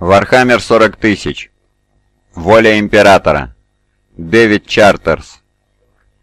Вархаммер 40 тысяч. Воля Императора. Дэвид Чартерс.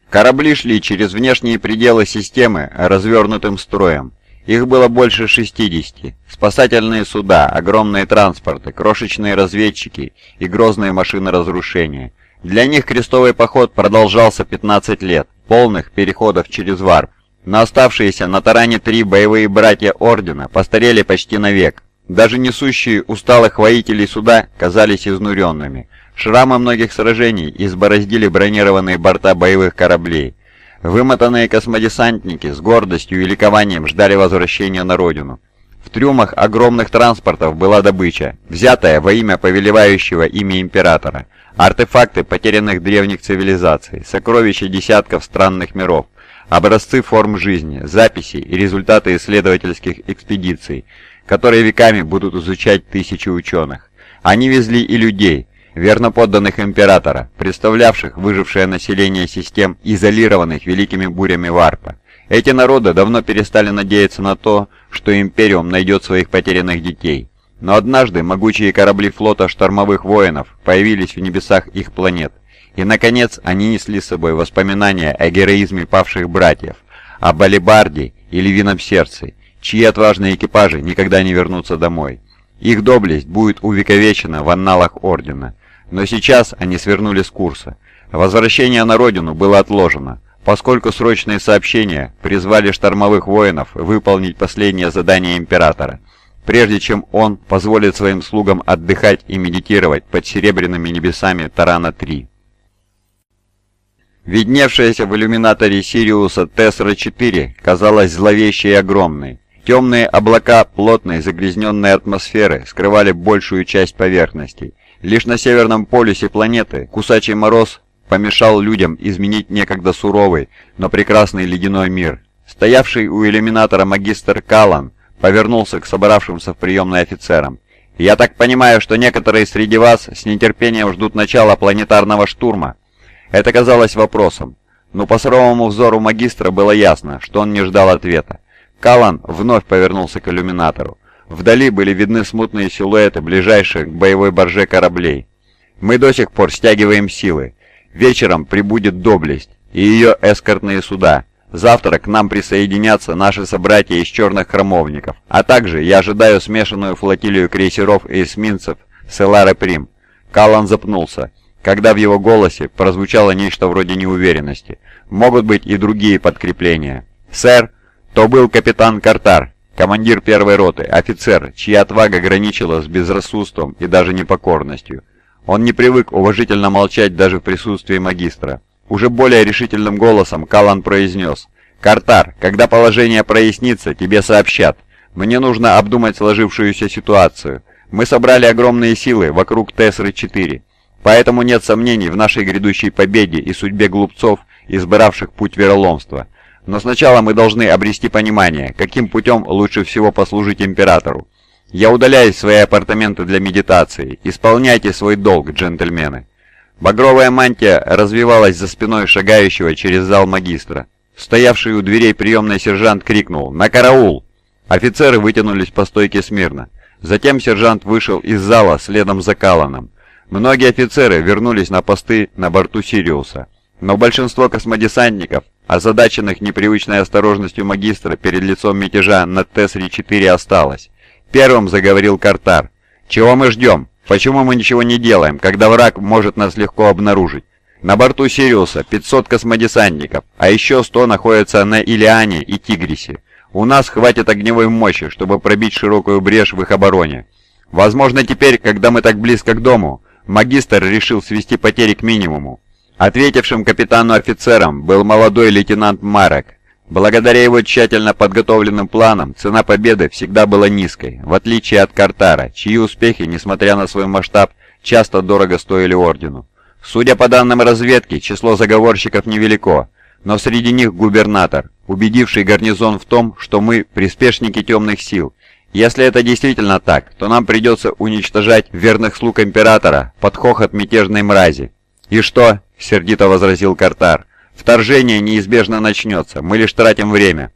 Корабли шли через внешние пределы системы развернутым строем. Их было больше 60. Спасательные суда, огромные транспорты, крошечные разведчики и грозные машины разрушения. Для них крестовый поход продолжался 15 лет, полных переходов через варп. Но оставшиеся на Таране-3 боевые братья Ордена постарели почти на век. Даже несущие усталых воителей суда казались изнуренными. Шрамы многих сражений избороздили бронированные борта боевых кораблей. Вымотанные космодесантники с гордостью и ликованием ждали возвращения на родину. В трюмах огромных транспортов была добыча, взятая во имя повелевающего ими императора. Артефакты потерянных древних цивилизаций, сокровища десятков странных миров, образцы форм жизни, записи и результаты исследовательских экспедиций – которые веками будут изучать тысячи ученых. Они везли и людей, верно подданных императора, представлявших выжившее население систем, изолированных великими бурями варпа. Эти народы давно перестали надеяться на то, что Империум найдет своих потерянных детей. Но однажды могучие корабли флота штормовых воинов появились в небесах их планет. И, наконец, они несли с собой воспоминания о героизме павших братьев, о Балибарде и Львином Сердце, чьи отважные экипажи никогда не вернутся домой. Их доблесть будет увековечена в анналах Ордена. Но сейчас они свернули с курса. Возвращение на родину было отложено, поскольку срочные сообщения призвали штормовых воинов выполнить последнее задание Императора, прежде чем он позволит своим слугам отдыхать и медитировать под серебряными небесами Тарана-3. Видневшаяся в иллюминаторе Сириуса Тесра-4 казалась зловещей и огромной, Темные облака плотной загрязненной атмосферы скрывали большую часть поверхности. Лишь на северном полюсе планеты кусачий мороз помешал людям изменить некогда суровый, но прекрасный ледяной мир. Стоявший у иллюминатора магистр Калан повернулся к собравшимся в приемной офицерам. «Я так понимаю, что некоторые среди вас с нетерпением ждут начала планетарного штурма?» Это казалось вопросом, но по суровому взору магистра было ясно, что он не ждал ответа. Калан вновь повернулся к иллюминатору. Вдали были видны смутные силуэты ближайших к боевой борже кораблей. Мы до сих пор стягиваем силы. Вечером прибудет доблесть и ее эскортные суда. Завтра к нам присоединятся наши собратья из черных храмовников. А также я ожидаю смешанную флотилию крейсеров и эсминцев с Элара Прим. Калан запнулся, когда в его голосе прозвучало нечто вроде неуверенности. Могут быть и другие подкрепления. «Сэр!» То был капитан Картар, командир первой роты, офицер, чья отвага граничила с безрассудством и даже непокорностью. Он не привык уважительно молчать даже в присутствии магистра. Уже более решительным голосом Калан произнес «Картар, когда положение прояснится, тебе сообщат. Мне нужно обдумать сложившуюся ситуацию. Мы собрали огромные силы вокруг Тесры-4, поэтому нет сомнений в нашей грядущей победе и судьбе глупцов, избравших путь вероломства. Но сначала мы должны обрести понимание, каким путем лучше всего послужить императору. Я удаляюсь в свои апартаменты для медитации. Исполняйте свой долг, джентльмены. Багровая мантия развивалась за спиной шагающего через зал магистра. Стоявший у дверей приемный сержант крикнул «На караул!». Офицеры вытянулись по стойке смирно. Затем сержант вышел из зала следом за Каланом. Многие офицеры вернулись на посты на борту Сириуса. Но большинство космодесантников озадаченных непривычной осторожностью магистра перед лицом мятежа на Тесре-4 осталось. Первым заговорил Картар. «Чего мы ждем? Почему мы ничего не делаем, когда враг может нас легко обнаружить? На борту Сириуса 500 космодесантников, а еще 100 находятся на Илиане и Тигрисе. У нас хватит огневой мощи, чтобы пробить широкую брешь в их обороне. Возможно, теперь, когда мы так близко к дому, магистр решил свести потери к минимуму. Ответившим капитану-офицером был молодой лейтенант Марек. Благодаря его тщательно подготовленным планам, цена победы всегда была низкой, в отличие от Картара, чьи успехи, несмотря на свой масштаб, часто дорого стоили Ордену. Судя по данным разведки, число заговорщиков невелико, но среди них губернатор, убедивший гарнизон в том, что мы приспешники темных сил. Если это действительно так, то нам придется уничтожать верных слуг Императора под хохот мятежной мрази. И что? — сердито возразил Картар. «Вторжение неизбежно начнется, мы лишь тратим время».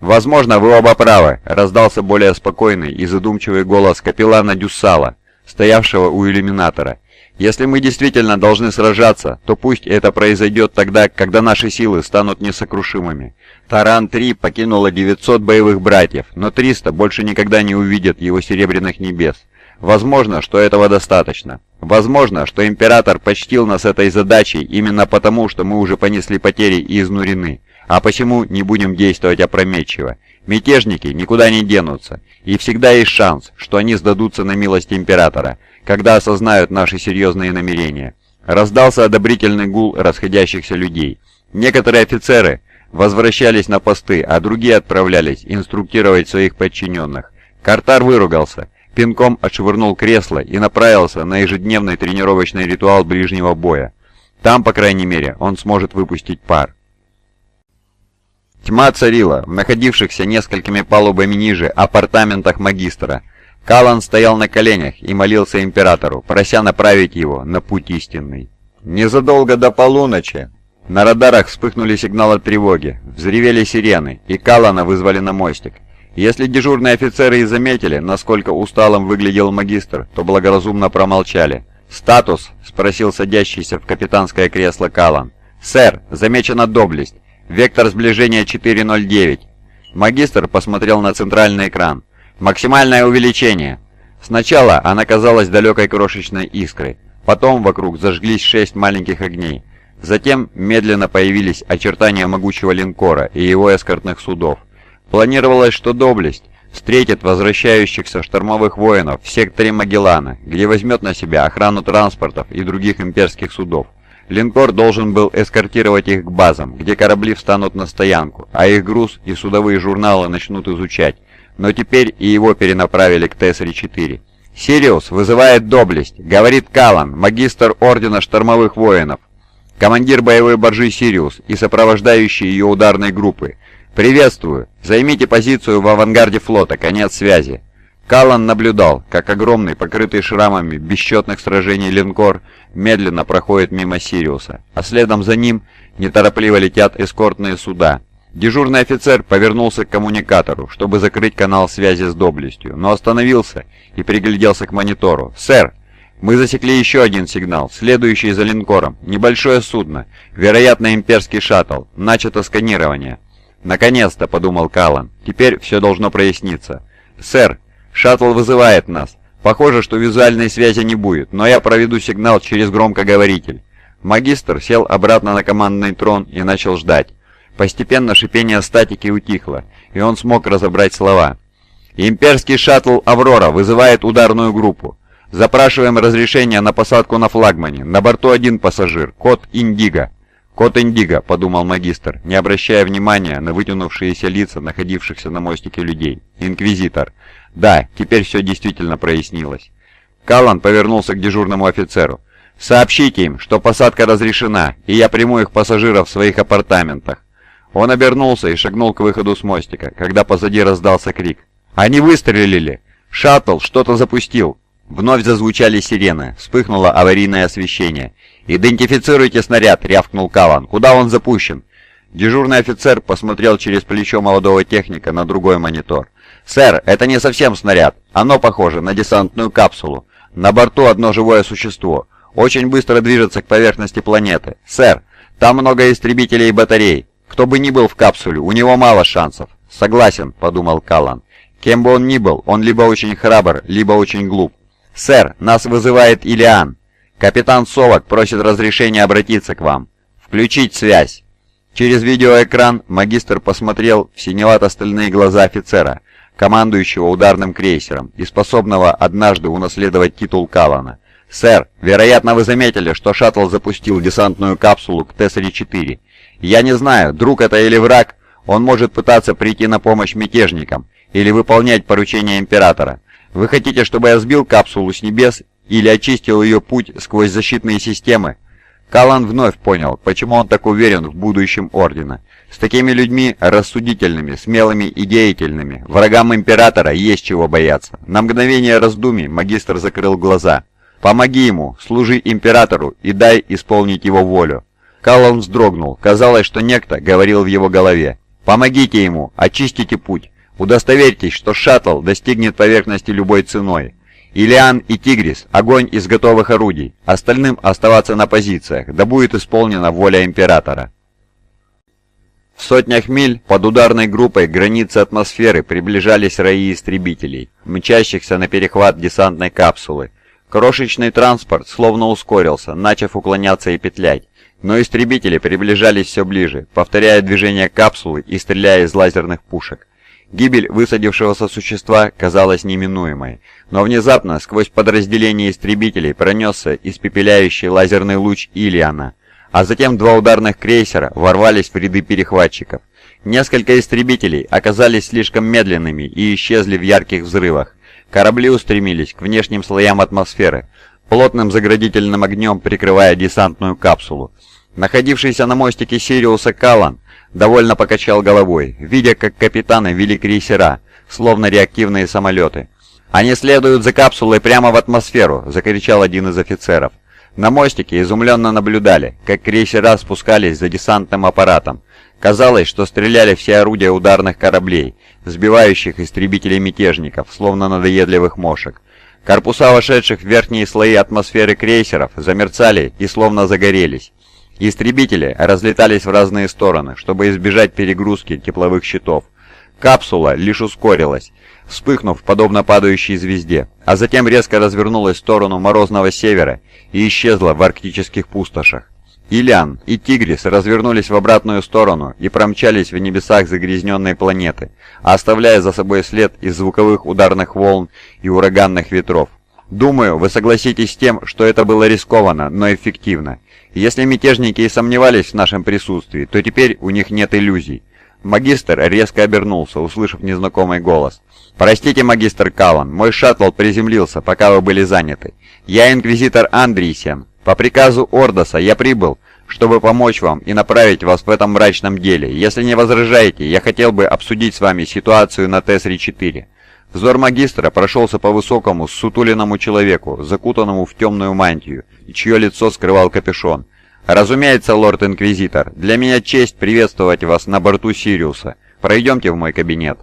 «Возможно, вы оба правы», — раздался более спокойный и задумчивый голос капеллана Дюссала. стоявшего у иллюминатора. «Если мы действительно должны сражаться, то пусть это произойдет тогда, когда наши силы станут несокрушимыми». Таран-3 покинула 900 боевых братьев, но 300 больше никогда не увидят его серебряных небес. Возможно, что этого достаточно. Возможно, что Император почтил нас этой задачей именно потому, что мы уже понесли потери и изнурены. А почему не будем действовать опрометчиво? Мятежники никуда не денутся, и всегда есть шанс, что они сдадутся на милость Императора, когда осознают наши серьезные намерения. Раздался одобрительный гул расходящихся людей. Некоторые офицеры возвращались на посты, а другие отправлялись инструктировать своих подчиненных. Картар выругался пинком отшвырнул кресло и направился на ежедневный тренировочный ритуал ближнего боя. Там, по крайней мере, он сможет выпустить пар. Тьма царила в находившихся несколькими палубами ниже апартаментах магистра. Калан стоял на коленях и молился императору, прося направить его на путь истинный. Незадолго до полуночи на радарах вспыхнули сигналы тревоги, взревели сирены, и Калана вызвали на мостик. Если дежурные офицеры и заметили, насколько усталым выглядел магистр, то благоразумно промолчали. «Статус?» — спросил садящийся в капитанское кресло Калан. «Сэр, замечена доблесть. Вектор сближения 409». Магистр посмотрел на центральный экран. «Максимальное увеличение». Сначала она казалась далекой крошечной искрой. Потом вокруг зажглись шесть маленьких огней. Затем медленно появились очертания могучего линкора и его эскортных судов. Планировалось, что доблесть встретит возвращающихся штормовых воинов в секторе Магеллана, где возьмет на себя охрану транспортов и других имперских судов. Линкор должен был эскортировать их к базам, где корабли встанут на стоянку, а их груз и судовые журналы начнут изучать. Но теперь и его перенаправили к Тесаре-4. «Сириус вызывает доблесть», — говорит Калан, магистр Ордена Штормовых Воинов, командир боевой баржи «Сириус» и сопровождающий ее ударной группы. «Приветствую! Займите позицию в авангарде флота, конец связи!» Каллан наблюдал, как огромный, покрытый шрамами бесчетных сражений линкор медленно проходит мимо Сириуса, а следом за ним неторопливо летят эскортные суда. Дежурный офицер повернулся к коммуникатору, чтобы закрыть канал связи с доблестью, но остановился и пригляделся к монитору. «Сэр, мы засекли еще один сигнал, следующий за линкором. Небольшое судно, вероятно имперский шаттл. Начато сканирование». «Наконец-то», — подумал Каллан. «Теперь все должно проясниться». «Сэр, шаттл вызывает нас. Похоже, что визуальной связи не будет, но я проведу сигнал через громкоговоритель». Магистр сел обратно на командный трон и начал ждать. Постепенно шипение статики утихло, и он смог разобрать слова. «Имперский шаттл «Аврора» вызывает ударную группу. Запрашиваем разрешение на посадку на флагмане. На борту один пассажир, код «Индиго». «Кот Индиго», — подумал магистр, не обращая внимания на вытянувшиеся лица находившихся на мостике людей. «Инквизитор». Да, теперь все действительно прояснилось. Каллан повернулся к дежурному офицеру. «Сообщите им, что посадка разрешена, и я приму их пассажиров в своих апартаментах». Он обернулся и шагнул к выходу с мостика, когда позади раздался крик. «Они выстрелили! Шаттл что-то запустил!» Вновь зазвучали сирены, вспыхнуло аварийное освещение. «Идентифицируйте снаряд!» — рявкнул Калан. «Куда он запущен?» Дежурный офицер посмотрел через плечо молодого техника на другой монитор. «Сэр, это не совсем снаряд. Оно похоже на десантную капсулу. На борту одно живое существо. Очень быстро движется к поверхности планеты. Сэр, там много истребителей и батарей. Кто бы ни был в капсуле, у него мало шансов». «Согласен», — подумал Калан. «Кем бы он ни был, он либо очень храбр, либо очень глуп». «Сэр, нас вызывает Илиан. Капитан Совок просит разрешения обратиться к вам. Включить связь». Через видеоэкран магистр посмотрел в синевато-стальные глаза офицера, командующего ударным крейсером и способного однажды унаследовать титул Калана. «Сэр, вероятно, вы заметили, что шаттл запустил десантную капсулу к Тессери-4. Я не знаю, друг это или враг, он может пытаться прийти на помощь мятежникам или выполнять поручения Императора. Вы хотите, чтобы я сбил капсулу с небес или очистил ее путь сквозь защитные системы? Калан вновь понял, почему он так уверен в будущем Ордена. С такими людьми, рассудительными, смелыми и деятельными, врагам Императора есть чего бояться. На мгновение раздумий магистр закрыл глаза. «Помоги ему, служи Императору и дай исполнить его волю». Калан вздрогнул, казалось, что некто говорил в его голове. «Помогите ему, очистите путь, Удостоверьтесь, что шаттл достигнет поверхности любой ценой. Илиан и Тигрис – огонь из готовых орудий, остальным оставаться на позициях, да будет исполнена воля Императора. В сотнях миль под ударной группой границы атмосферы приближались раи истребителей, мчащихся на перехват десантной капсулы. Крошечный транспорт словно ускорился, начав уклоняться и петлять. Но истребители приближались все ближе, повторяя движение капсулы и стреляя из лазерных пушек. Гибель высадившегося существа казалась неминуемой, но внезапно сквозь подразделение истребителей пронесся испепеляющий лазерный луч Илиана, а затем два ударных крейсера ворвались в ряды перехватчиков. Несколько истребителей оказались слишком медленными и исчезли в ярких взрывах. Корабли устремились к внешним слоям атмосферы, плотным заградительным огнем прикрывая десантную капсулу. Находившийся на мостике Сириуса Калан довольно покачал головой, видя, как капитаны вели крейсера, словно реактивные самолеты. «Они следуют за капсулой прямо в атмосферу!» – закричал один из офицеров. На мостике изумленно наблюдали, как крейсера спускались за десантным аппаратом. Казалось, что стреляли все орудия ударных кораблей, сбивающих истребителей мятежников, словно надоедливых мошек. Корпуса вошедших в верхние слои атмосферы крейсеров замерцали и словно загорелись. Истребители разлетались в разные стороны, чтобы избежать перегрузки тепловых щитов. Капсула лишь ускорилась, вспыхнув подобно падающей звезде, а затем резко развернулась в сторону морозного севера и исчезла в арктических пустошах. Ильян и Тигрис развернулись в обратную сторону и промчались в небесах загрязненной планеты, оставляя за собой след из звуковых ударных волн и ураганных ветров. Думаю, вы согласитесь с тем, что это было рискованно, но эффективно. Если мятежники и сомневались в нашем присутствии, то теперь у них нет иллюзий. Магистр резко обернулся, услышав незнакомый голос. «Простите, магистр Калан, мой шаттл приземлился, пока вы были заняты. Я инквизитор Андрисен. По приказу Ордоса я прибыл, чтобы помочь вам и направить вас в этом мрачном деле. Если не возражаете, я хотел бы обсудить с вами ситуацию на Тесре-4». Взор магистра прошелся по высокому, сутуленному человеку, закутанному в темную мантию, и чье лицо скрывал капюшон. «Разумеется, лорд-инквизитор, для меня честь приветствовать вас на борту Сириуса. Пройдемте в мой кабинет».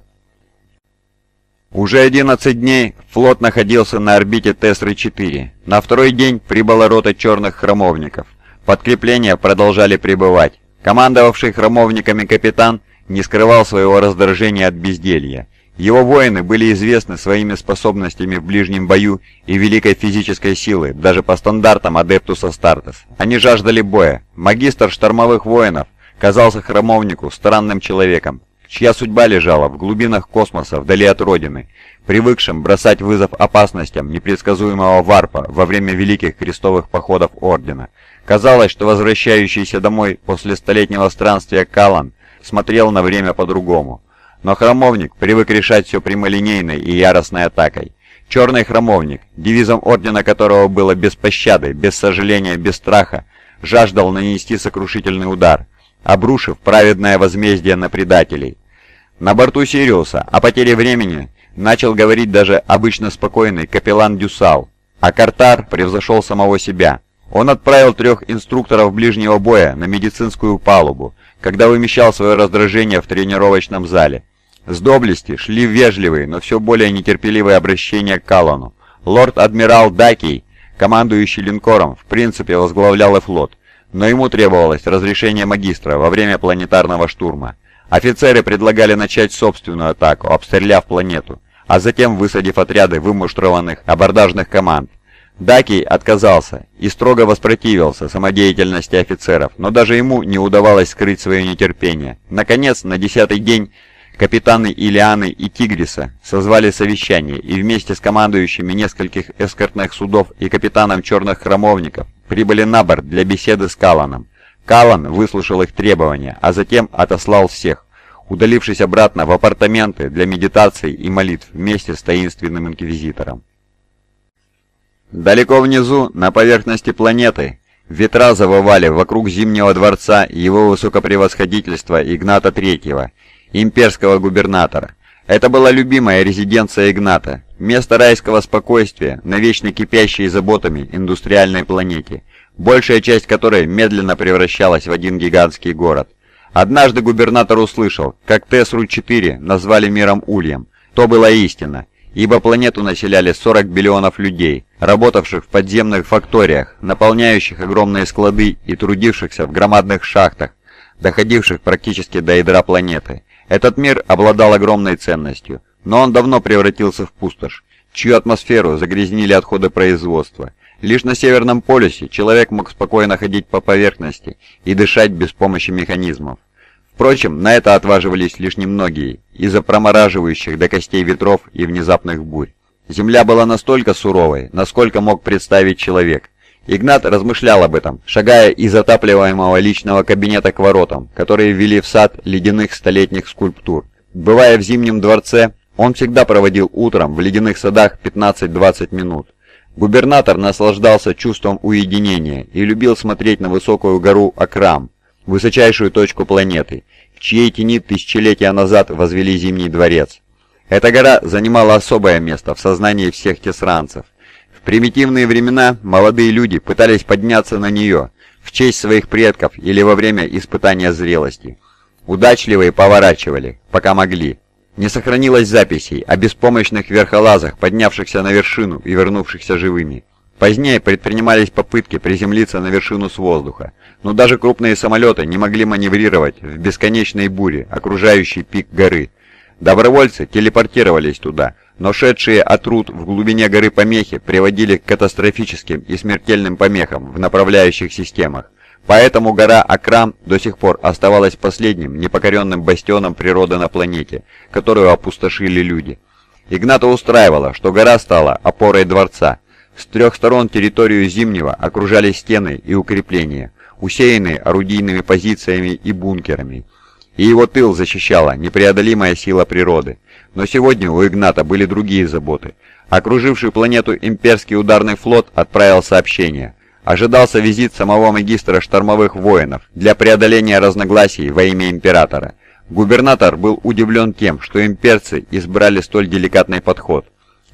Уже 11 дней флот находился на орбите Тесры-4. На второй день прибыла рота черных храмовников. Подкрепления продолжали прибывать. Командовавший храмовниками капитан не скрывал своего раздражения от безделья. Его воины были известны своими способностями в ближнем бою и великой физической силы, даже по стандартам Адептуса Стартес. Они жаждали боя. Магистр штормовых воинов казался храмовнику странным человеком, чья судьба лежала в глубинах космоса вдали от Родины, привыкшим бросать вызов опасностям непредсказуемого варпа во время великих крестовых походов Ордена. Казалось, что возвращающийся домой после столетнего странствия Калан смотрел на время по-другому. Но храмовник привык решать все прямолинейной и яростной атакой. Черный храмовник, девизом ордена которого было «без пощады», «без сожаления», «без страха», жаждал нанести сокрушительный удар – обрушив праведное возмездие на предателей. На борту Сириуса о потере времени начал говорить даже обычно спокойный капеллан Дюсал, а Картар превзошел самого себя. Он отправил трех инструкторов ближнего боя на медицинскую палубу, когда вымещал свое раздражение в тренировочном зале. С доблести шли вежливые, но все более нетерпеливые обращения к Калану. Лорд-адмирал Дакий, командующий линкором, в принципе возглавлял и флот но ему требовалось разрешение магистра во время планетарного штурма. Офицеры предлагали начать собственную атаку, обстреляв планету, а затем высадив отряды вымуштрованных абордажных команд. Дакий отказался и строго воспротивился самодеятельности офицеров, но даже ему не удавалось скрыть свое нетерпение. Наконец, на десятый день капитаны Илианы и Тигриса созвали совещание и вместе с командующими нескольких эскортных судов и капитаном черных храмовников прибыли на борт для беседы с Каланом. Калан выслушал их требования, а затем отослал всех, удалившись обратно в апартаменты для медитаций и молитв вместе с таинственным инквизитором. Далеко внизу, на поверхности планеты, ветра завывали вокруг Зимнего дворца его высокопревосходительства Игната Третьего, имперского губернатора. Это была любимая резиденция Игната, место райского спокойствия на вечно кипящей заботами индустриальной планете, большая часть которой медленно превращалась в один гигантский город. Однажды губернатор услышал, как Тесру-4 назвали миром Ульем. То была истина. Ибо планету населяли 40 биллионов людей, работавших в подземных факториях, наполняющих огромные склады и трудившихся в громадных шахтах, доходивших практически до ядра планеты. Этот мир обладал огромной ценностью, но он давно превратился в пустошь, чью атмосферу загрязнили отходы производства. Лишь на Северном полюсе человек мог спокойно ходить по поверхности и дышать без помощи механизмов. Впрочем, на это отваживались лишь немногие, из-за промораживающих до костей ветров и внезапных бурь. Земля была настолько суровой, насколько мог представить человек. Игнат размышлял об этом, шагая из отапливаемого личного кабинета к воротам, которые вели в сад ледяных столетних скульптур. Бывая в Зимнем дворце, он всегда проводил утром в ледяных садах 15-20 минут. Губернатор наслаждался чувством уединения и любил смотреть на высокую гору Акрам, высочайшую точку планеты, в чьей тени тысячелетия назад возвели Зимний дворец. Эта гора занимала особое место в сознании всех тесранцев. В примитивные времена молодые люди пытались подняться на нее в честь своих предков или во время испытания зрелости. Удачливые поворачивали, пока могли. Не сохранилось записей о беспомощных верхолазах, поднявшихся на вершину и вернувшихся живыми. Позднее предпринимались попытки приземлиться на вершину с воздуха, но даже крупные самолеты не могли маневрировать в бесконечной буре, окружающей пик горы. Добровольцы телепортировались туда, но шедшие от труд в глубине горы помехи приводили к катастрофическим и смертельным помехам в направляющих системах. Поэтому гора Акрам до сих пор оставалась последним непокоренным бастионом природы на планете, которую опустошили люди. Игната устраивало, что гора стала опорой дворца. С трех сторон территорию Зимнего окружали стены и укрепления, усеянные орудийными позициями и бункерами. И его тыл защищала непреодолимая сила природы. Но сегодня у Игната были другие заботы. Окруживший планету имперский ударный флот отправил сообщение – Ожидался визит самого магистра штормовых воинов для преодоления разногласий во имя императора. Губернатор был удивлен тем, что имперцы избрали столь деликатный подход.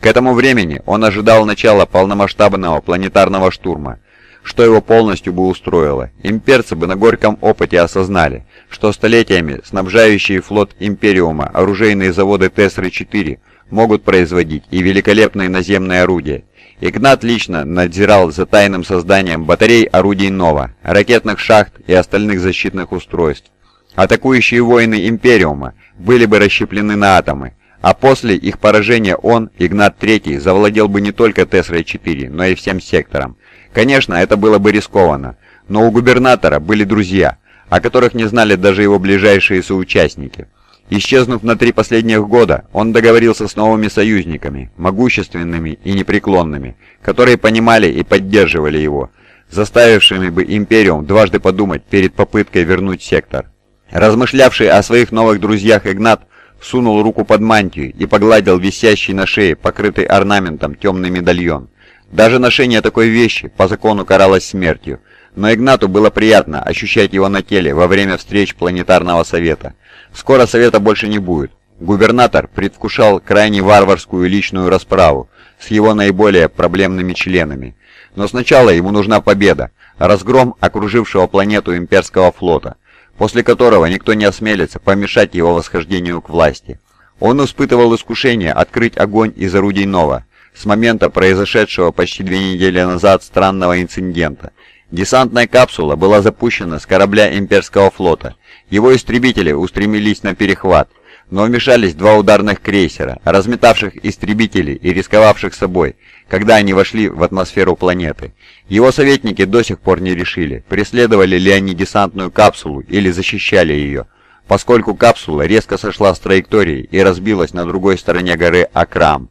К этому времени он ожидал начала полномасштабного планетарного штурма, что его полностью бы устроило. Имперцы бы на горьком опыте осознали, что столетиями снабжающие флот Империума оружейные заводы Тесры-4 могут производить и великолепные наземные орудия, Игнат лично надзирал за тайным созданием батарей орудий НОВА, ракетных шахт и остальных защитных устройств. Атакующие воины Империума были бы расщеплены на атомы, а после их поражения он, Игнат III, завладел бы не только Тесрой-4, но и всем сектором. Конечно, это было бы рискованно, но у губернатора были друзья, о которых не знали даже его ближайшие соучастники. Исчезнув на три последних года, он договорился с новыми союзниками, могущественными и непреклонными, которые понимали и поддерживали его, заставившими бы Империум дважды подумать перед попыткой вернуть сектор. Размышлявший о своих новых друзьях Игнат сунул руку под мантию и погладил висящий на шее, покрытый орнаментом, темный медальон. Даже ношение такой вещи по закону каралось смертью, но Игнату было приятно ощущать его на теле во время встреч планетарного совета. Скоро совета больше не будет. Губернатор предвкушал крайне варварскую личную расправу с его наиболее проблемными членами. Но сначала ему нужна победа, разгром окружившего планету имперского флота, после которого никто не осмелится помешать его восхождению к власти. Он испытывал искушение открыть огонь из орудий Нова с момента произошедшего почти две недели назад странного инцидента. Десантная капсула была запущена с корабля имперского флота его истребители устремились на перехват, но вмешались два ударных крейсера, разметавших истребителей и рисковавших собой, когда они вошли в атмосферу планеты. Его советники до сих пор не решили, преследовали ли они десантную капсулу или защищали ее, поскольку капсула резко сошла с траектории и разбилась на другой стороне горы Акрам.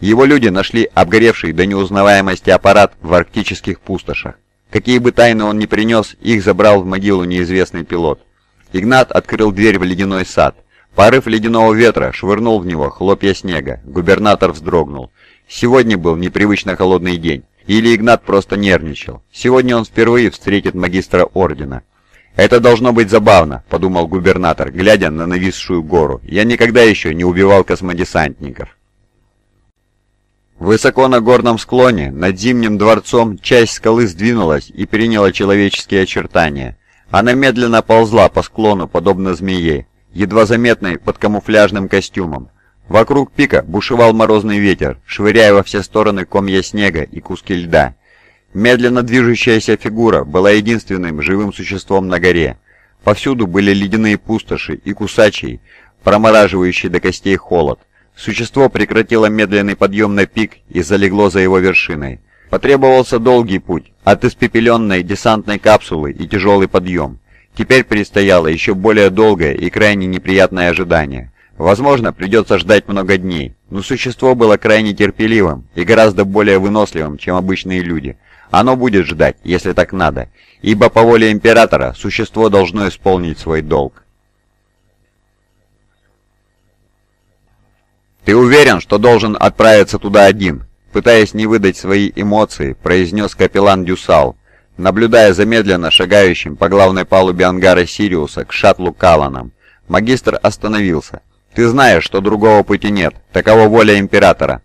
Его люди нашли обгоревший до неузнаваемости аппарат в арктических пустошах. Какие бы тайны он ни принес, их забрал в могилу неизвестный пилот. Игнат открыл дверь в ледяной сад. Порыв ледяного ветра швырнул в него хлопья снега. Губернатор вздрогнул. Сегодня был непривычно холодный день. Или Игнат просто нервничал. Сегодня он впервые встретит магистра ордена. «Это должно быть забавно», — подумал губернатор, глядя на нависшую гору. «Я никогда еще не убивал космодесантников». Высоко на горном склоне, над Зимним дворцом, часть скалы сдвинулась и приняла человеческие очертания. Она медленно ползла по склону, подобно змее, едва заметной под камуфляжным костюмом. Вокруг пика бушевал морозный ветер, швыряя во все стороны комья снега и куски льда. Медленно движущаяся фигура была единственным живым существом на горе. Повсюду были ледяные пустоши и кусачий, промораживающий до костей холод. Существо прекратило медленный подъем на пик и залегло за его вершиной. Потребовался долгий путь, от испепеленной десантной капсулы и тяжелый подъем. Теперь предстояло еще более долгое и крайне неприятное ожидание. Возможно, придется ждать много дней, но существо было крайне терпеливым и гораздо более выносливым, чем обычные люди. Оно будет ждать, если так надо, ибо по воле Императора существо должно исполнить свой долг. «Ты уверен, что должен отправиться туда один?» Пытаясь не выдать свои эмоции, произнес капеллан Дюсал, наблюдая за медленно шагающим по главной палубе ангара Сириуса к шаттлу Каланам. Магистр остановился. Ты знаешь, что другого пути нет, такова воля Императора.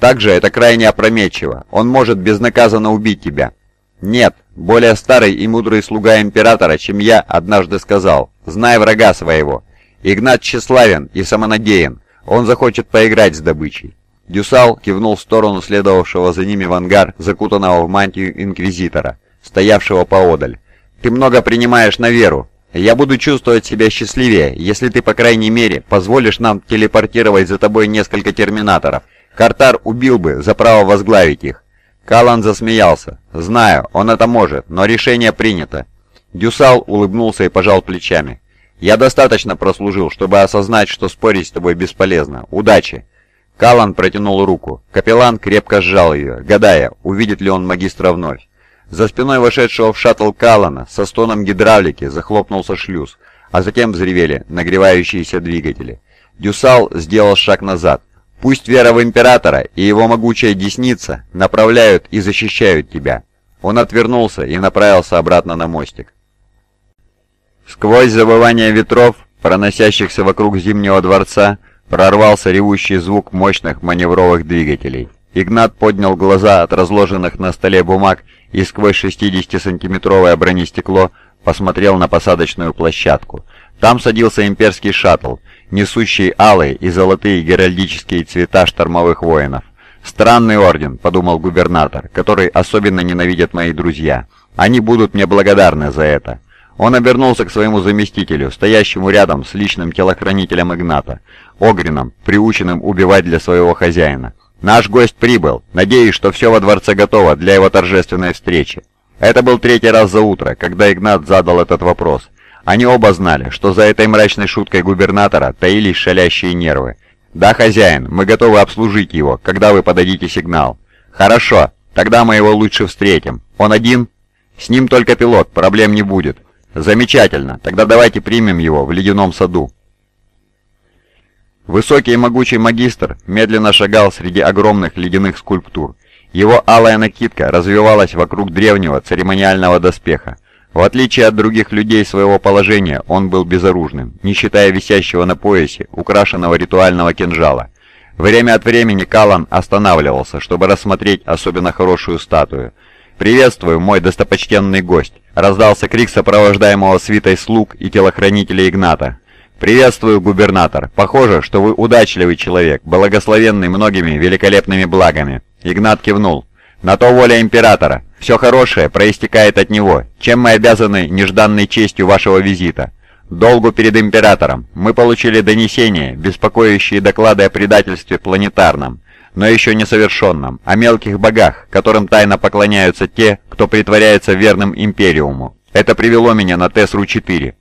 Также это крайне опрометчиво, он может безнаказанно убить тебя. Нет, более старый и мудрый слуга Императора, чем я, однажды сказал, знай врага своего. Игнат тщеславен и самонадеян, он захочет поиграть с добычей. Дюсал кивнул в сторону следовавшего за ними в ангар, закутанного в мантию Инквизитора, стоявшего поодаль. «Ты много принимаешь на веру, я буду чувствовать себя счастливее, если ты, по крайней мере, позволишь нам телепортировать за тобой несколько терминаторов. Картар убил бы за право возглавить их». Калан засмеялся. «Знаю, он это может, но решение принято». Дюсал улыбнулся и пожал плечами. «Я достаточно прослужил, чтобы осознать, что спорить с тобой бесполезно. Удачи!» Калан протянул руку. Капеллан крепко сжал ее, гадая, увидит ли он магистра вновь. За спиной вошедшего в шаттл Калана со стоном гидравлики захлопнулся шлюз, а затем взревели нагревающиеся двигатели. Дюсал сделал шаг назад. «Пусть вера в Императора и его могучая десница направляют и защищают тебя». Он отвернулся и направился обратно на мостик. Сквозь забывание ветров, проносящихся вокруг Зимнего дворца, прорвался ревущий звук мощных маневровых двигателей. Игнат поднял глаза от разложенных на столе бумаг и сквозь 60-сантиметровое бронестекло посмотрел на посадочную площадку. Там садился имперский шаттл, несущий алые и золотые геральдические цвета штормовых воинов. «Странный орден», — подумал губернатор, который особенно ненавидят мои друзья. «Они будут мне благодарны за это». Он обернулся к своему заместителю, стоящему рядом с личным телохранителем Игната, Огрином, приученным убивать для своего хозяина. «Наш гость прибыл. Надеюсь, что все во дворце готово для его торжественной встречи». Это был третий раз за утро, когда Игнат задал этот вопрос. Они оба знали, что за этой мрачной шуткой губернатора таились шалящие нервы. «Да, хозяин, мы готовы обслужить его, когда вы подадите сигнал». «Хорошо, тогда мы его лучше встретим. Он один?» «С ним только пилот, проблем не будет». «Замечательно, тогда давайте примем его в ледяном саду». Высокий и могучий магистр медленно шагал среди огромных ледяных скульптур. Его алая накидка развивалась вокруг древнего церемониального доспеха. В отличие от других людей своего положения, он был безоружным, не считая висящего на поясе, украшенного ритуального кинжала. Время от времени Калан останавливался, чтобы рассмотреть особенно хорошую статую. «Приветствую, мой достопочтенный гость!» — раздался крик сопровождаемого свитой слуг и телохранителей Игната, «Приветствую, губернатор. Похоже, что вы удачливый человек, благословенный многими великолепными благами». Игнат кивнул. «На то воля императора. Все хорошее проистекает от него. Чем мы обязаны нежданной честью вашего визита?» «Долгу перед императором. Мы получили донесения, беспокоящие доклады о предательстве планетарном, но еще несовершенном, о мелких богах, которым тайно поклоняются те, кто притворяется верным Империуму. Это привело меня на Тесру-4.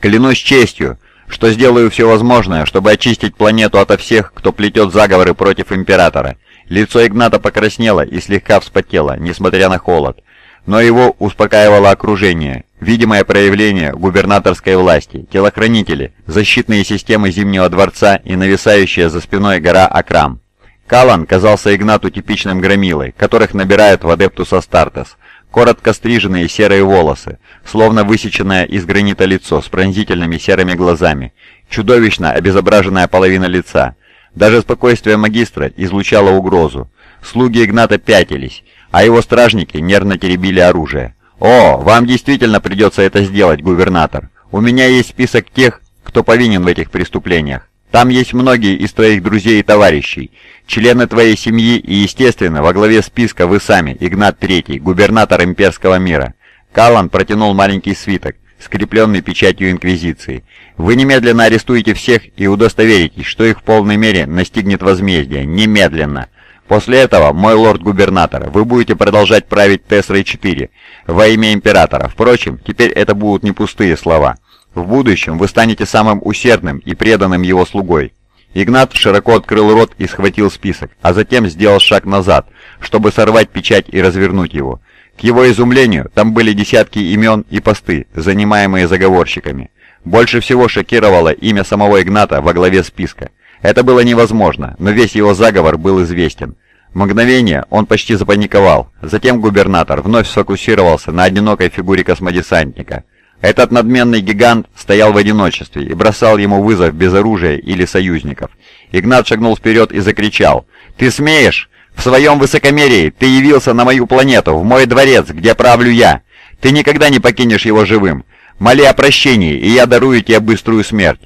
Клянусь честью, что сделаю все возможное, чтобы очистить планету ото всех, кто плетет заговоры против Императора. Лицо Игната покраснело и слегка вспотело, несмотря на холод. Но его успокаивало окружение, видимое проявление губернаторской власти, телохранители, защитные системы Зимнего дворца и нависающая за спиной гора Акрам. Калан казался Игнату типичным громилой, которых набирают в Адептус Астартес – коротко стриженные серые волосы, словно высеченное из гранита лицо с пронзительными серыми глазами, чудовищно обезображенная половина лица. Даже спокойствие магистра излучало угрозу. Слуги Игната пятились, а его стражники нервно теребили оружие. «О, вам действительно придется это сделать, губернатор. У меня есть список тех, кто повинен в этих преступлениях. Там есть многие из твоих друзей и товарищей, члены твоей семьи и, естественно, во главе списка вы сами, Игнат Третий, губернатор имперского мира». Каллан протянул маленький свиток, скрепленный печатью Инквизиции. «Вы немедленно арестуете всех и удостоверитесь, что их в полной мере настигнет возмездие. Немедленно!» После этого, мой лорд-губернатор, вы будете продолжать править Тесрой-4 во имя Императора. Впрочем, теперь это будут не пустые слова. В будущем вы станете самым усердным и преданным его слугой. Игнат широко открыл рот и схватил список, а затем сделал шаг назад, чтобы сорвать печать и развернуть его. К его изумлению, там были десятки имен и посты, занимаемые заговорщиками. Больше всего шокировало имя самого Игната во главе списка. Это было невозможно, но весь его заговор был известен. Мгновение он почти запаниковал. Затем губернатор вновь сфокусировался на одинокой фигуре космодесантника. Этот надменный гигант стоял в одиночестве и бросал ему вызов без оружия или союзников. Игнат шагнул вперед и закричал «Ты смеешь? В своем высокомерии ты явился на мою планету, в мой дворец, где правлю я. Ты никогда не покинешь его живым. Моли о прощении, и я дарую тебе быструю смерть».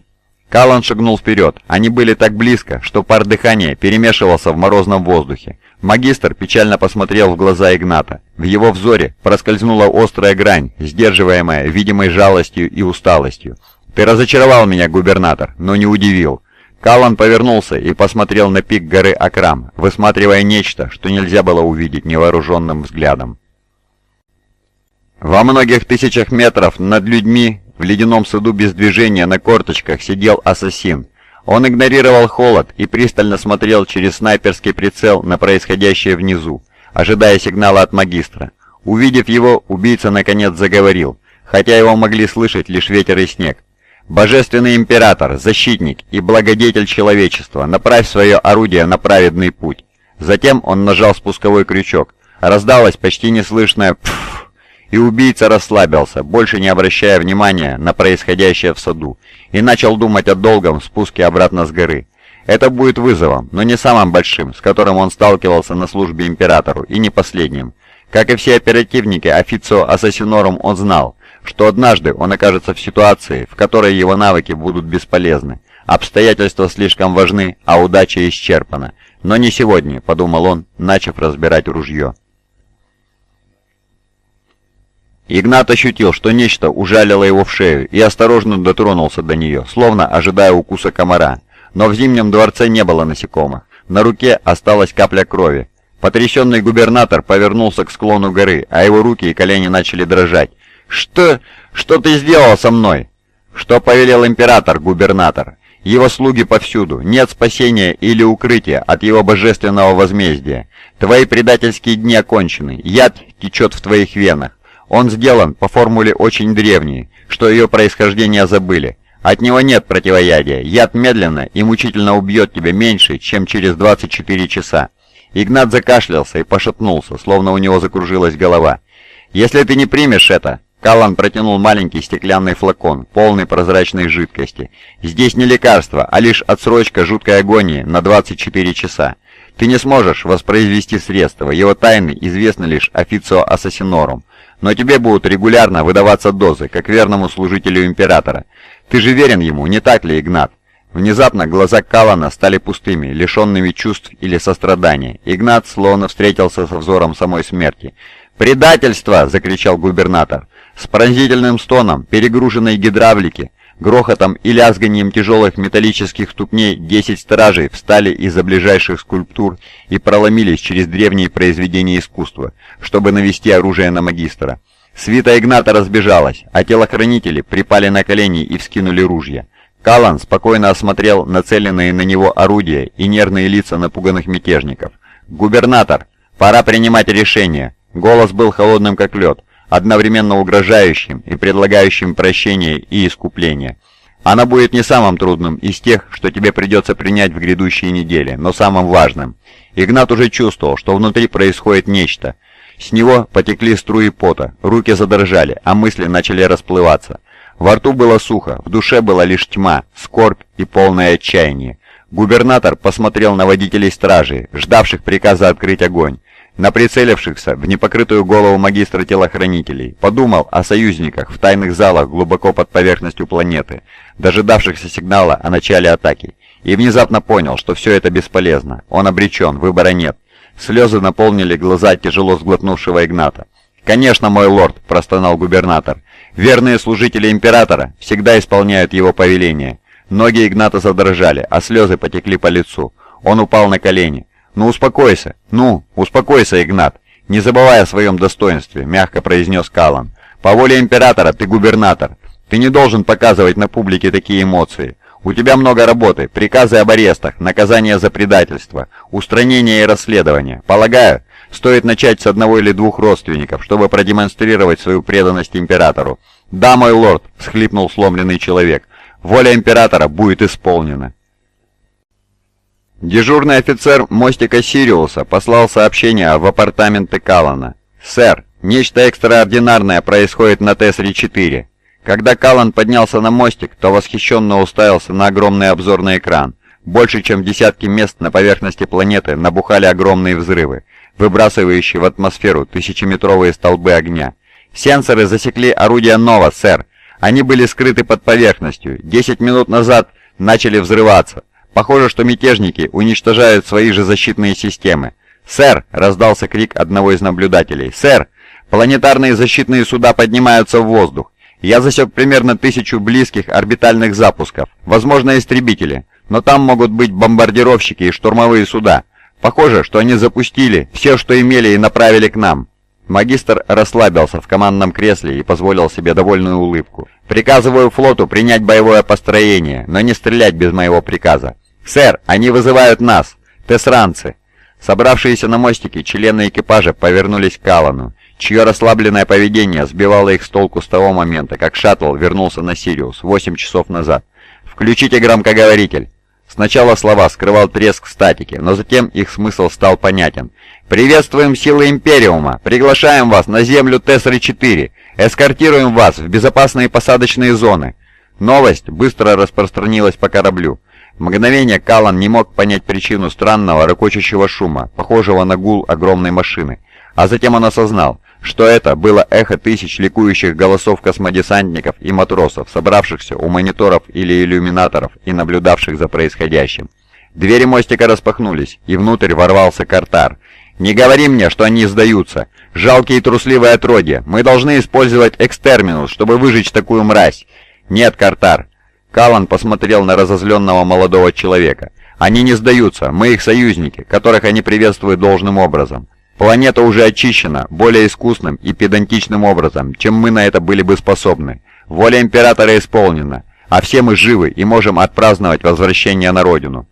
Калан шагнул вперед. Они были так близко, что пар дыхания перемешивался в морозном воздухе. Магистр печально посмотрел в глаза Игната. В его взоре проскользнула острая грань, сдерживаемая видимой жалостью и усталостью. «Ты разочаровал меня, губернатор, но не удивил». Калан повернулся и посмотрел на пик горы Акрам, высматривая нечто, что нельзя было увидеть невооруженным взглядом. Во многих тысячах метров над людьми в ледяном саду без движения на корточках сидел ассасин. Он игнорировал холод и пристально смотрел через снайперский прицел на происходящее внизу, ожидая сигнала от магистра. Увидев его, убийца наконец заговорил, хотя его могли слышать лишь ветер и снег. «Божественный император, защитник и благодетель человечества, направь свое орудие на праведный путь». Затем он нажал спусковой крючок. Раздалось почти неслышное «пф», и убийца расслабился, больше не обращая внимания на происходящее в саду, и начал думать о долгом спуске обратно с горы. Это будет вызовом, но не самым большим, с которым он сталкивался на службе императору, и не последним. Как и все оперативники Официо Ассасинорум он знал, что однажды он окажется в ситуации, в которой его навыки будут бесполезны. Обстоятельства слишком важны, а удача исчерпана. Но не сегодня, подумал он, начав разбирать ружье. Игнат ощутил, что нечто ужалило его в шею и осторожно дотронулся до нее, словно ожидая укуса комара. Но в Зимнем дворце не было насекомых. На руке осталась капля крови. Потрясенный губернатор повернулся к склону горы, а его руки и колени начали дрожать. «Что? Что ты сделал со мной?» «Что повелел император, губернатор?» Его слуги повсюду, нет спасения или укрытия от его божественного возмездия. Твои предательские дни окончены, яд течет в твоих венах. Он сделан по формуле очень древней, что ее происхождение забыли. От него нет противоядия. Яд медленно и мучительно убьет тебя меньше, чем через 24 часа. Игнат закашлялся и пошатнулся, словно у него закружилась голова. «Если ты не примешь это...» Каллан протянул маленький стеклянный флакон, полный прозрачной жидкости. «Здесь не лекарство, а лишь отсрочка жуткой агонии на 24 часа. Ты не сможешь воспроизвести средства, его тайны известны лишь официо ассасинорум. Но тебе будут регулярно выдаваться дозы, как верному служителю Императора. Ты же верен ему, не так ли, Игнат?» Внезапно глаза Калана стали пустыми, лишенными чувств или сострадания. Игнат словно встретился со взором самой смерти. «Предательство!» — закричал губернатор. С пронзительным стоном, перегруженной гидравлики, грохотом и лязганием тяжелых металлических ступней десять стражей встали из-за ближайших скульптур и проломились через древние произведения искусства, чтобы навести оружие на магистра. Свита Игната разбежалась, а телохранители припали на колени и вскинули ружья. Калан спокойно осмотрел нацеленные на него орудия и нервные лица напуганных мятежников. «Губернатор, пора принимать решение!» Голос был холодным как лед одновременно угрожающим и предлагающим прощение и искупление. Она будет не самым трудным из тех, что тебе придется принять в грядущие недели, но самым важным. Игнат уже чувствовал, что внутри происходит нечто. С него потекли струи пота, руки задрожали, а мысли начали расплываться. Во рту было сухо, в душе была лишь тьма, скорбь и полное отчаяние. Губернатор посмотрел на водителей стражи, ждавших приказа открыть огонь на прицелившихся в непокрытую голову магистра телохранителей, подумал о союзниках в тайных залах глубоко под поверхностью планеты, дожидавшихся сигнала о начале атаки. и внезапно понял, что все это бесполезно. Он обречен, выбора нет. Слезы наполнили глаза тяжело сглотнувшего Игната. «Конечно, мой лорд», – простонал губернатор. «Верные служители императора всегда исполняют его повеления». Ноги Игната задрожали, а слезы потекли по лицу. Он упал на колени. «Ну успокойся! Ну, успокойся, Игнат! Не забывай о своем достоинстве», — мягко произнес Калан. «По воле императора ты губернатор. Ты не должен показывать на публике такие эмоции. У тебя много работы, приказы об арестах, наказания за предательство, устранение и расследование. Полагаю, стоит начать с одного или двух родственников, чтобы продемонстрировать свою преданность императору. «Да, мой лорд», — всхлипнул сломленный человек, — «воля императора будет исполнена». Дежурный офицер мостика Сириуса послал сообщение в апартаменты Калана. «Сэр, нечто экстраординарное происходит на Тесре-4. Когда Калан поднялся на мостик, то восхищенно уставился на огромный обзорный экран. Больше чем в десятки мест на поверхности планеты набухали огромные взрывы, выбрасывающие в атмосферу тысячеметровые столбы огня. Сенсоры засекли орудия Нова, сэр. Они были скрыты под поверхностью. Десять минут назад начали взрываться. Похоже, что мятежники уничтожают свои же защитные системы. «Сэр!» — раздался крик одного из наблюдателей. «Сэр! Планетарные защитные суда поднимаются в воздух. Я засек примерно тысячу близких орбитальных запусков. Возможно, истребители. Но там могут быть бомбардировщики и штурмовые суда. Похоже, что они запустили все, что имели, и направили к нам». Магистр расслабился в командном кресле и позволил себе довольную улыбку. «Приказываю флоту принять боевое построение, но не стрелять без моего приказа. Сэр, они вызывают нас! Тесранцы!» Собравшиеся на мостике члены экипажа повернулись к Аллану чье расслабленное поведение сбивало их с толку с того момента, как шаттл вернулся на Сириус 8 часов назад. «Включите громкоговоритель!» Сначала слова скрывал треск статики, но затем их смысл стал понятен. «Приветствуем силы Империума! Приглашаем вас на землю Тессеры-4! Эскортируем вас в безопасные посадочные зоны!» Новость быстро распространилась по кораблю. Мгновение Калан не мог понять причину странного ракочущего шума, похожего на гул огромной машины. А затем он осознал, что это было эхо тысяч ликующих голосов космодесантников и матросов, собравшихся у мониторов или иллюминаторов и наблюдавших за происходящим. Двери мостика распахнулись, и внутрь ворвался Картар. «Не говори мне, что они сдаются! Жалкие и трусливые отродья! Мы должны использовать экстерминус, чтобы выжечь такую мразь!» «Нет, Картар!» Калан посмотрел на разозленного молодого человека. «Они не сдаются, мы их союзники, которых они приветствуют должным образом. Планета уже очищена более искусным и педантичным образом, чем мы на это были бы способны. Воля Императора исполнена, а все мы живы и можем отпраздновать возвращение на родину».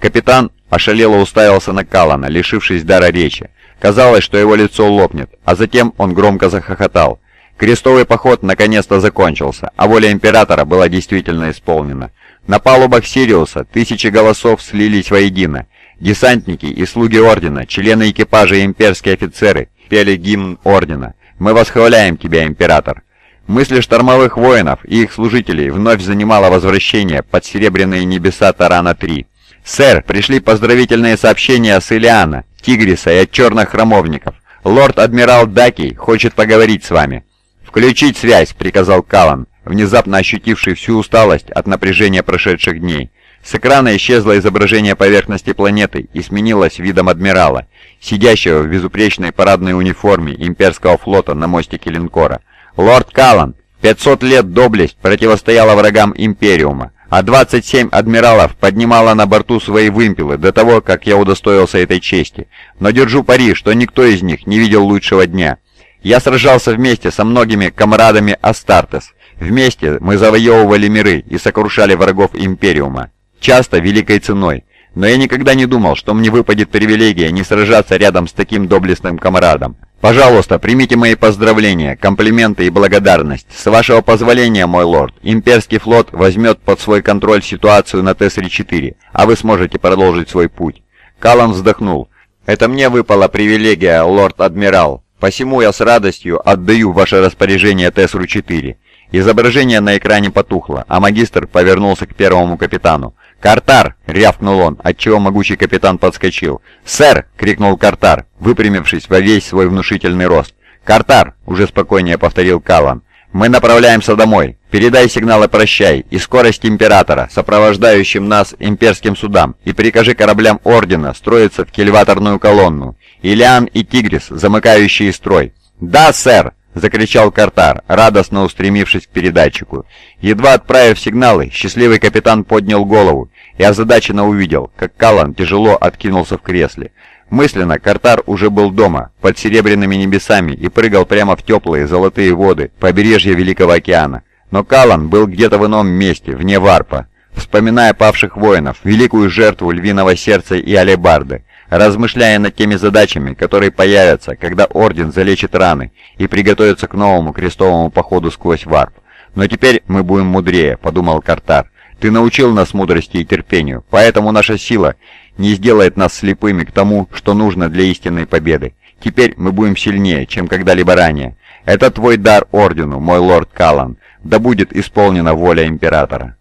Капитан ошалело уставился на Калана, лишившись дара речи. Казалось, что его лицо лопнет, а затем он громко захохотал. Крестовый поход наконец-то закончился, а воля Императора была действительно исполнена. На палубах Сириуса тысячи голосов слились воедино, Десантники и слуги Ордена, члены экипажа и имперские офицеры пели гимн Ордена. «Мы восхваляем тебя, Император!» Мысли штормовых воинов и их служителей вновь занимало возвращение под серебряные небеса Тарана-3. «Сэр, пришли поздравительные сообщения с Илиана, Тигриса и от черных храмовников. Лорд-адмирал Даки хочет поговорить с вами». «Включить связь», — приказал Калан, внезапно ощутивший всю усталость от напряжения прошедших дней. С экрана исчезло изображение поверхности планеты и сменилось видом адмирала, сидящего в безупречной парадной униформе имперского флота на мостике линкора. «Лорд Каллан, 500 лет доблесть противостояла врагам Империума, а 27 адмиралов поднимала на борту свои вымпелы до того, как я удостоился этой чести. Но держу пари, что никто из них не видел лучшего дня. Я сражался вместе со многими комрадами Астартес. Вместе мы завоевывали миры и сокрушали врагов Империума часто великой ценой. Но я никогда не думал, что мне выпадет привилегия не сражаться рядом с таким доблестным комрадом. Пожалуйста, примите мои поздравления, комплименты и благодарность. С вашего позволения, мой лорд, имперский флот возьмет под свой контроль ситуацию на Тесре-4, а вы сможете продолжить свой путь. Калан вздохнул. Это мне выпала привилегия, лорд-адмирал. Посему я с радостью отдаю ваше распоряжение Тесру-4. Изображение на экране потухло, а магистр повернулся к первому капитану. «Картар!» — рявкнул он, отчего могучий капитан подскочил. «Сэр!» — крикнул Картар, выпрямившись во весь свой внушительный рост. «Картар!» — уже спокойнее повторил Калан. Мы направляемся домой. Передай сигналы «Прощай» и скорость Императора, сопровождающим нас имперским судам, и прикажи кораблям Ордена строиться в кильваторную колонну. Илиан и Тигрис, замыкающие строй. «Да, сэр!» — закричал Картар, радостно устремившись к передатчику. Едва отправив сигналы, счастливый капитан поднял голову и озадаченно увидел, как Калан тяжело откинулся в кресле. Мысленно Картар уже был дома, под серебряными небесами, и прыгал прямо в теплые золотые воды побережья Великого океана. Но Калан был где-то в ином месте, вне варпа, вспоминая павших воинов, великую жертву львиного сердца и алебарды, размышляя над теми задачами, которые появятся, когда Орден залечит раны и приготовится к новому крестовому походу сквозь варп. «Но теперь мы будем мудрее», — подумал Картар. «Ты научил нас мудрости и терпению, поэтому наша сила не сделает нас слепыми к тому, что нужно для истинной победы. Теперь мы будем сильнее, чем когда-либо ранее. Это твой дар Ордену, мой лорд Калан. Да будет исполнена воля Императора».